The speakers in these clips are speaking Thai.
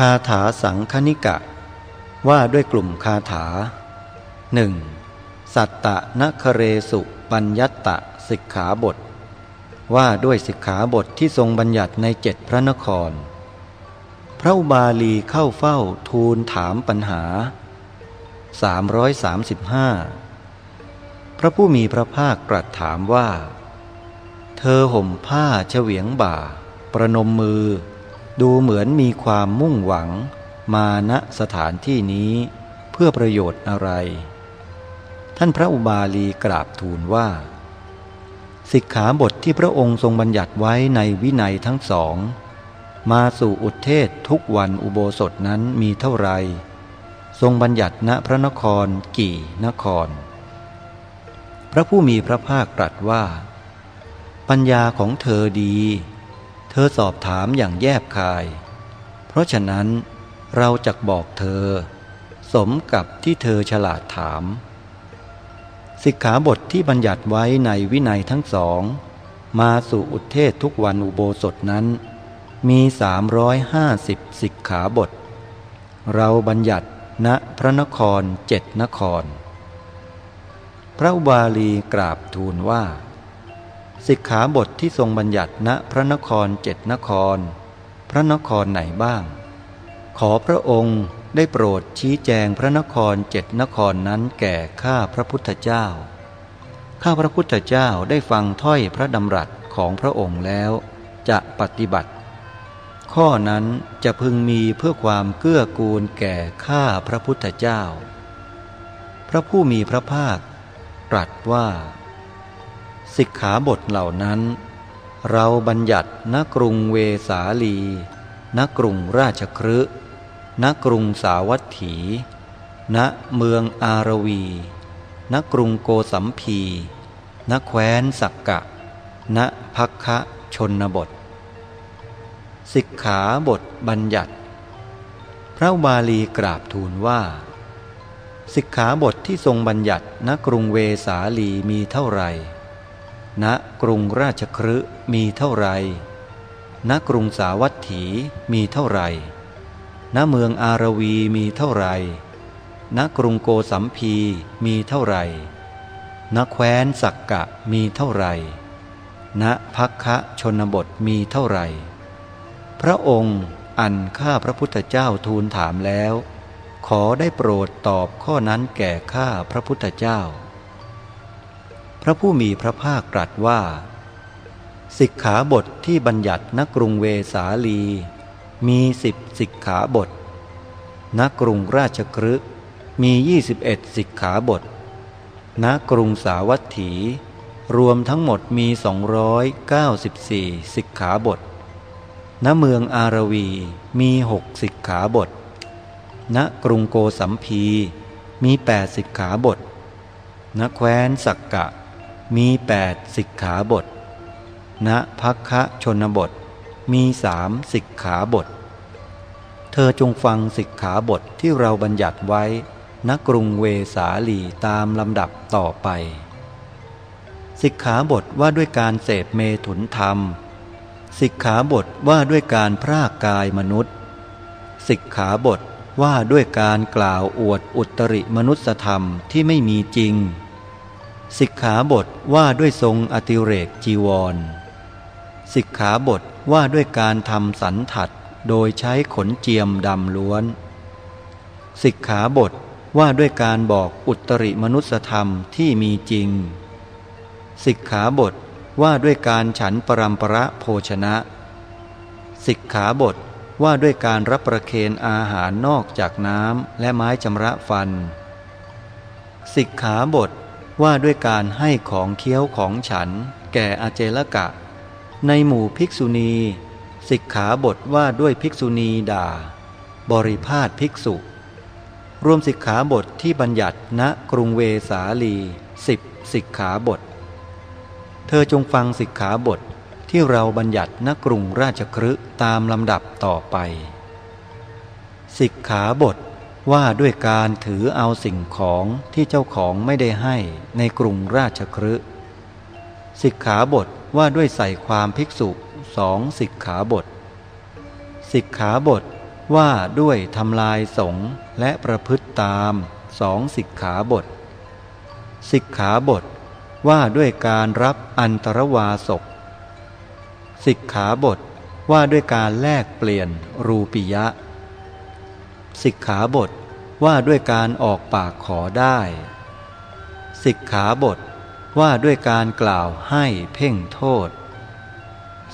คาถาสังคณิกะ ว่าด้วยกลุ่มคาถาหนึ่งสัตตะนคเรสุปัญญัตตะสิกขาบท ว่าด้วยสิกขาบทที่ทรงบัญญัติในเจ็ดพระนคร พระอุบาลีเข้าเฝ้าทูลถามปัญหา 335 พระผู้มีพระภาคตรัสถามว่า เธอห่มผ้าเฉวียงบ่า ประนมมือ ดูเหมือนมีความมุ่งหวัง มาณสถานที่นี้เพื่อประโยชน์อะไร ท่านพระอุบาลีกราบทูลว่า สิกขาบทที่พระองค์ทรงบัญญัติไว้ในวินัยทั้งสอง มาสู่อุทเทศทุกวันอุโบสถนั้นมีเท่าไร ทรงบัญญัติณพระนครกี่นคร พระผู้มีพระภาคตรัสว่า ปัญญาของเธอดี เธอสอบถามอย่างแยบคาย เพราะฉะนั้นเราจะบอกเธอ สมกับที่เธอฉลาดถาม สิกขาบทที่บัญญัติไว้ในวินัยทั้งสอง มาสู่อุทเทศทุกวันอุโบสถนั้น มีสามร้อยห้าสิบสิกขาบท เราบัญญัติณพระนครเจ็ดนคร พระบาลีกราบทูลว่า สิกขาบทที่ทรงบัญญัติณพระนครเจ็ดนคร พระนครไหนบ้าง ขอพระองค์ได้โปรดชี้แจงพระนครเจ็ดนครนั้นแก่ข้าพระพุทธเจ้า ข้าพระพุทธเจ้าได้ฟังถ้อยพระดำรัสของพระองค์แล้ว จะปฏิบัติ ข้อนั้นจะพึงมีเพื่อความเกื้อกูลแก่ข้าพระพุทธเจ้า พระผู้มีพระภาค ตรัสว่า สิกขาบทเหล่านั้น เราบัญญัติณกรุงเวสาลีณกรุงราชครืณกรุงสาวัตถี ณ เมืองอารวีณกรุงโกสัมพี ณ แคว้นสักกะ ณพักคะชนบท สิกขาบทบัญญัติ พระบาลีกราบทูลว่า สิกขาบทที่ทรงบัญญัติณกรุงเวสาลีมีเท่าไหร่ ณกรุงราชครืมีเท่าไร ณกรุงสาวัตถีมีเท่าไร ณเมืองอารวีมีเท่าไร ณกรุงโกสัมพีมีเท่าไร ณแคว้นสักกะมีเท่าไร ณพักคะชนบทมีเท่าไร พระองค์อันข้าพระพุทธเจ้าทูลถามแล้ว ขอได้โปรดตอบข้อนั้นแก่ข้าพระพุทธเจ้า พระผู้มีพระภาคตรัสว่า สิกขาบทที่บัญญัติณกรุงเวสาลี มีสิบสิกขาบทณกรุงราชกฤห์มียี่สิบเอ็ดสิกขาบทณกรุงสาวัตถี รวมทั้งหมดมีสองร้อยเก้าสิบสี่สิกขาบทณเมืองอารวีมีหกสิกขาบท ณกรุงโกสัมพี มีแปดสิกขาบท ณแคว้นสักกะ มีแปดสิกขาบท ณพักคะชนบท มีสามสิกขาบท เธอจงฟังสิกขาบทที่เราบัญญัติไว้ณกรุงเวสาลีตามลำดับต่อไป สิกขาบทว่าด้วยการเสพเมถุนธรรม สิกขาบทว่าด้วยการพรากกายมนุษย์ สิกขาบทว่าด้วยการกล่าวอวดอุตริมนุสธรรมที่ไม่มีจริง สิกขาบทว่าด้วยทรงอติเรกจีวร สิกขาบทว่าด้วยการทำสันถัดโดยใช้ขนเจียมดำล้วน สิกขาบทว่าด้วยการบอกอุตริมนุสธรรมที่มีจริง สิกขาบทว่าด้วยการฉันปรำประโภชนะ สิกขาบทว่าด้วยการรับประเคนอาหารนอกจากน้ำและไม้ชำระฟัน สิกขาบท ว่าด้วยการให้ของเคี้ยวของฉัน แก่อาเจลกะ ในหมู่ภิกษุณีสิกขาบทว่าด้วยภิกษุณีด่า บริพาทภิกษุ รวมสิกขาบทที่บัญญัติณกรุงเวสาลีสิบสิกขาบท เธอจงฟังสิกขาบทที่เราบัญญัติณกรุงราชครึตามลำดับต่อไป สิกขาบท ว่าด้วยการถือเอาสิ่งของที่เจ้าของไม่ได้ให้ในกรุงราชครึสิกขาบทว่าด้วยใส่ความภิกษุสองสิกขาบท สิกขาบทว่าด้วยทำลายสงและประพฤติตามสองสิกขาบท สิกขาบทว่าด้วยการรับอันตรวาสกสิกขาบทว่าด้วยการแลกเปลี่ยนรูปิยะ สิกขาบทว่าด้วยการออกปากขอได้ สิกขาบทว่าด้วยการกล่าวให้เพ่งโทษ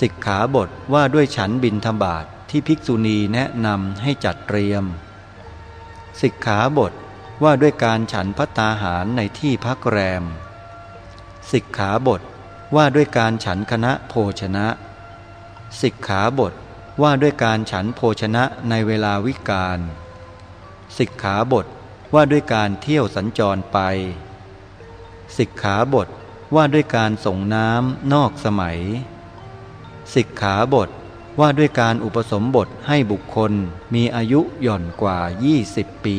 สิกขาบทว่าด้วยฉันบินธบาตทที่ภิกษุณีแนะนำให้จัดเตรียม สิกขาบทว่าด้วยการฉันพัตตาหารในที่พักแรม สิกขาบทว่าด้วยการฉันคณะโภชนะ สิกขาบทว่าด้วยการฉันโภชนะในเวลาวิกาล สิกขาบทว่าด้วยการเที่ยวสัญจรไป สิกขาบทว่าด้วยการส่งน้ำนอกสมัย สิกขาบทว่าด้วยการอุปสมบทให้บุคคลมีอายุหย่อนกว่า 20 ปี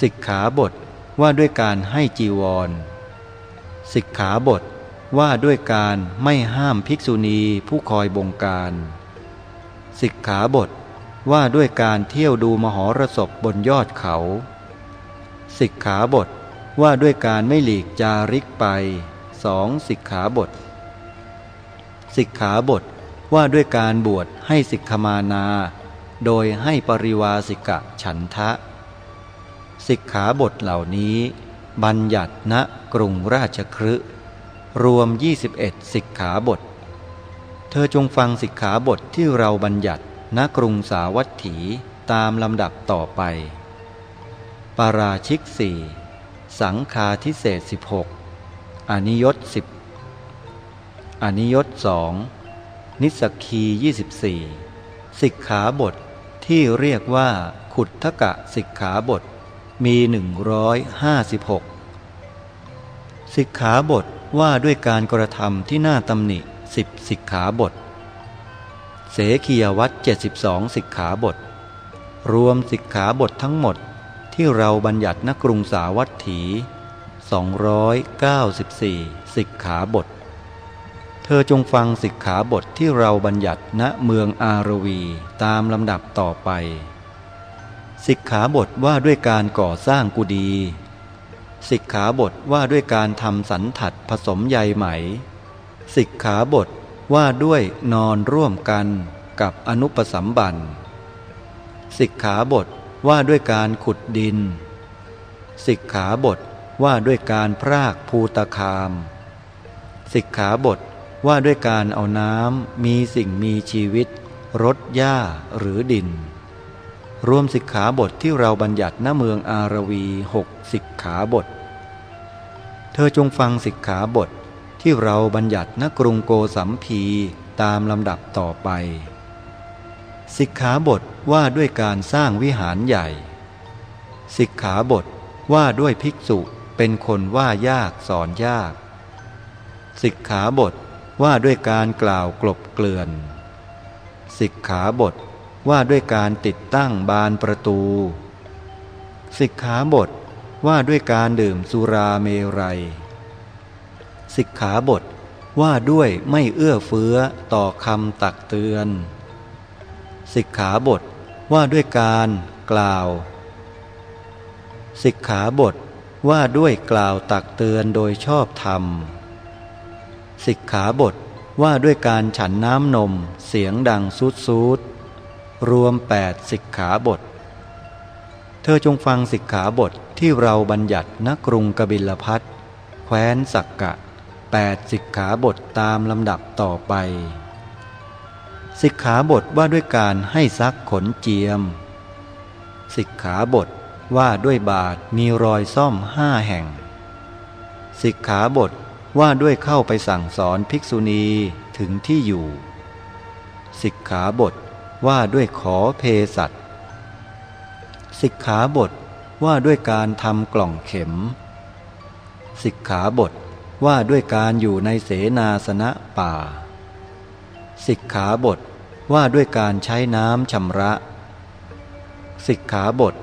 สิกขาบทว่าด้วยการให้จีวร สิกขาบทว่าด้วยการไม่ห้ามภิกษุณีผู้คอยบงการ สิกขาบท ว่าด้วยการเที่ยวดูมหรสพบนยอดเขา สิกขาบทว่าด้วยการไม่หลีกจาริกไปสองสิกขาบท สิกขาบทว่าด้วยการบวชให้สิกขมานา โดยให้ปริวาสิกะฉันทะ สิกขาบทเหล่านี้ บัญญัติณกรุงราชครืรวม 21 สิกขาบท เธอจงฟังสิกขาบทที่เราบัญญัติ ณกรุงสาวัตถีตามลำดับต่อไป ปาราชิกสี่สังคาทิเศษสิบหกอนิยตสิบอนิยตสองนิสกียี่สิบสี่สิกขาบทที่เรียกว่าขุททกะสิกขาบทมีหนึ่งร้อยห้าสิบหกสิกขาบทว่าด้วยการกระทำที่น่าตำหนิสิบสิกขาบท เสขียวัตเจ็ดสิบสองสิกขาบท รวมสิกขาบททั้งหมดที่เราบัญญัติณกรุงสาวัตถี 294 สิกขาบท เธอจงฟังสิกขาบทที่เราบัญญัติณเมืองอารวีตามลำดับต่อไป สิกขาบทว่าด้วยการก่อสร้างกุดีสิกขาบทว่าด้วยการทำสันถัดผสมใยไหม สิกขาบท ว่าด้วยนอนร่วมกันกับอนุปสัมบันสิกขาบทว่าด้วยการขุดดิน สิกขาบทว่าด้วยการพรากภูตคาม สิกขาบทว่าด้วยการเอาน้ำมีสิ่งมีชีวิตรดหญ้าหรือดิน รวมสิกขาบทที่เราบัญญัติณเมืองอารวีหกสิกขาบท เธอจงฟังสิกขาบท ที่เราบัญญัติณกรุงโกสัมพีตามลำดับต่อไป สิกขาบทว่าด้วยการสร้างวิหารใหญ่ สิกขาบทว่าด้วยภิกษุเป็นคนว่ายากสอนยาก สิกขาบทว่าด้วยการกล่าวกลบเกลื่อน สิกขาบทว่าด้วยการติดตั้งบานประตู สิกขาบทว่าด้วยการดื่มสุราเมรัย สิกขาบทว่าด้วยไม่เอื้อเฟื้อต่อคำตักเตือน สิกขาบทว่าด้วยการกล่าว สิกขาบทว่าด้วยกล่าวตักเตือนโดยชอบธรรม สิกขาบทว่าด้วยการฉันน้ำนมเสียงดังซูดซูดรวมแปดสิกขาบท เธอจงฟังสิกขาบทที่เราบัญญัติณกรุงกบิลพัทแคว้นสักกะ แปดสิกขาบทตามลำดับต่อไปสิกขาบทว่าด้วยการให้ซักขนเจียม สิกขาบทว่าด้วยบาทมีรอยซ่อมห้าแห่ง สิกขาบทว่าด้วยเข้าไปสั่งสอนภิกษุณีถึงที่อยู่ สิกขาบทว่าด้วยขอเพสัตสิกขาบทว่าด้วยการทำกล่องเข็ม สิกขาบท ว่าด้วยการอยู่ในเสนาสนะป่า สิกขาบทว่าด้วยการใช้น้ำชำระ สิกขาบท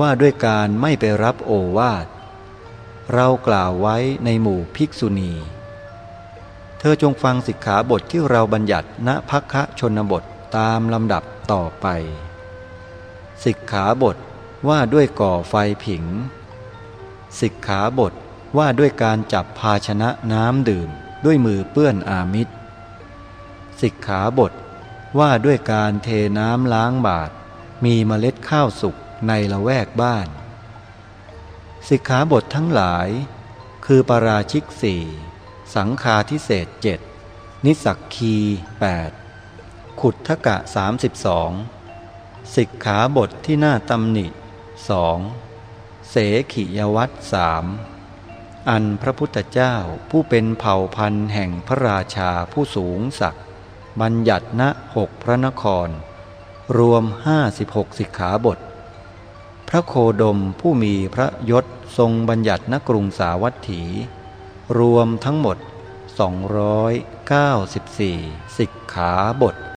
ว่าด้วยการไม่ไปรับโอวาท เรากล่าวไว้ในหมู่ภิกษุณี เธอจงฟังสิกขาบทที่เราบัญญัติณพักคะชนบทตามลำดับต่อไป สิกขาบทว่าด้วยก่อไฟผิง สิกขาบท ว่าด้วยการจับภาชนะน้ำดื่มด้วยมือเปื้อนอามิตรสิกขาบท ว่าด้วยการเทน้ำล้างบาท มีเมล็ดข้าวสุกในละแวกบ้าน สิกขาบททั้งหลาย คือปราชิกสี่สังคาทิเศษเจ็ดนิสักคีแปดขุดทกะสามสิบสองสิกขาบทที่หน่าตำหนิสองเสขิยวัตสาม อันพระพุทธเจ้าผู้เป็นเผ่าพันธุ์แห่งพระราชาผู้สูงศักดิ์บัญญัติณหกพระนคร รวมห้าสิบหกสิกขาบท พระโคดมผู้มีพระยศทรงบัญญัติณกรุงสาวัตถี รวมทั้งหมด 294สิกขาบท